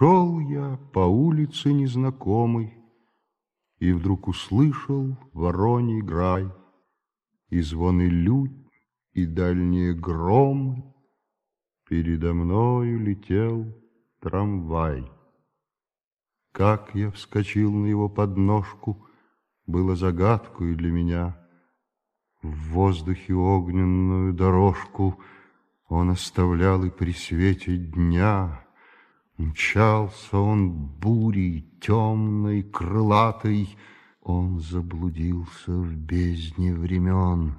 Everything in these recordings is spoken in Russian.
Шел я по улице незнакомой, И вдруг услышал вороний грай, И звоны лють, и дальние громы. Передо мною летел трамвай. Как я вскочил на его подножку, Было загадкой для меня. В воздухе огненную дорожку Он оставлял и при свете дня. Мчался он бурей темной, крылатой, Он заблудился в бездне времен.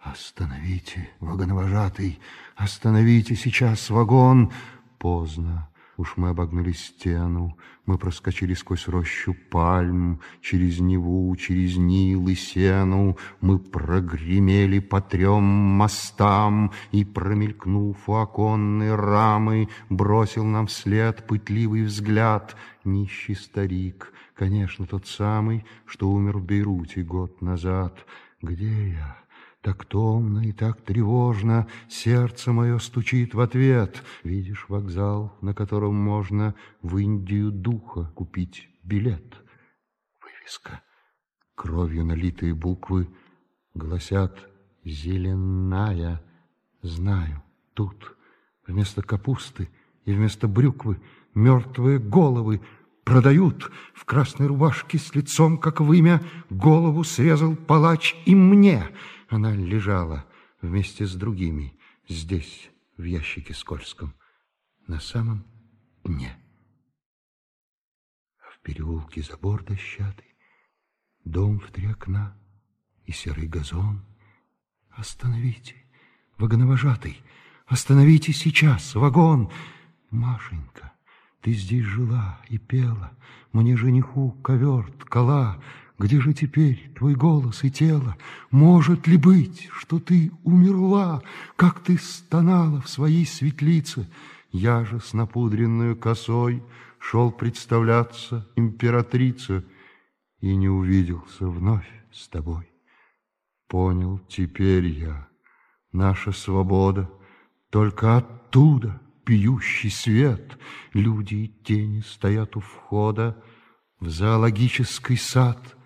Остановите, вагоновожатый, остановите сейчас вагон. Поздно. Уж мы обогнули стену, мы проскочили сквозь рощу пальм, через Неву, через Нил и Сену, мы прогремели по трем мостам, и, промелькнув у оконной рамы, бросил нам вслед пытливый взгляд нищий старик, конечно, тот самый, что умер в Бейруте год назад. Где я? Так томно и так тревожно сердце мое стучит в ответ. Видишь вокзал, на котором можно в Индию духа купить билет. Вывеска. Кровью налитые буквы гласят «Зеленая». Знаю, тут вместо капусты и вместо брюквы мертвые головы продают в красной рубашке с лицом, как вымя, голову срезал палач и мне — она лежала вместе с другими здесь, в ящике скользком, на самом дне. А в переулке забор дощатый, дом в три окна и серый газон. Остановите, вагоновожатый, остановите сейчас, вагон. Машенька, ты здесь жила и пела, мне жениху ковер ткала, где же теперь твой голос и тело? Может ли быть, что ты умерла, как ты стонала в своей светлице? Я же с напудренную косой шел представляться императрице и не увиделся вновь с тобой. Понял теперь я, наша свобода только оттуда, пьющий свет. Люди и тени стоят у входа в зоологический сад —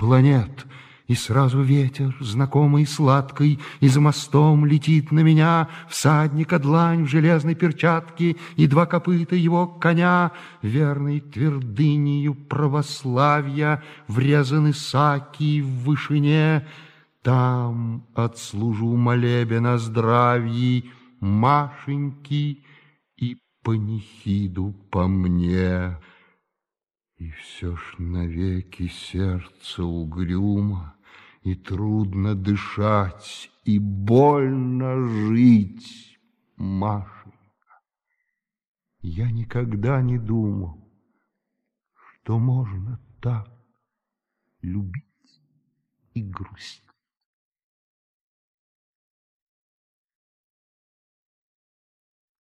планет, и сразу ветер, знакомый и сладкий, и за мостом летит на меня всадника длань в железной перчатке и два копыта его коня, верной твердынею православия, врезаны саки в вышине. Там отслужу молебен о здравии Машеньки и панихиду по мне. И все ж навеки сердце угрюмо, И трудно дышать, и больно жить, Машенька. Я никогда не думал, что можно так любить и грустить.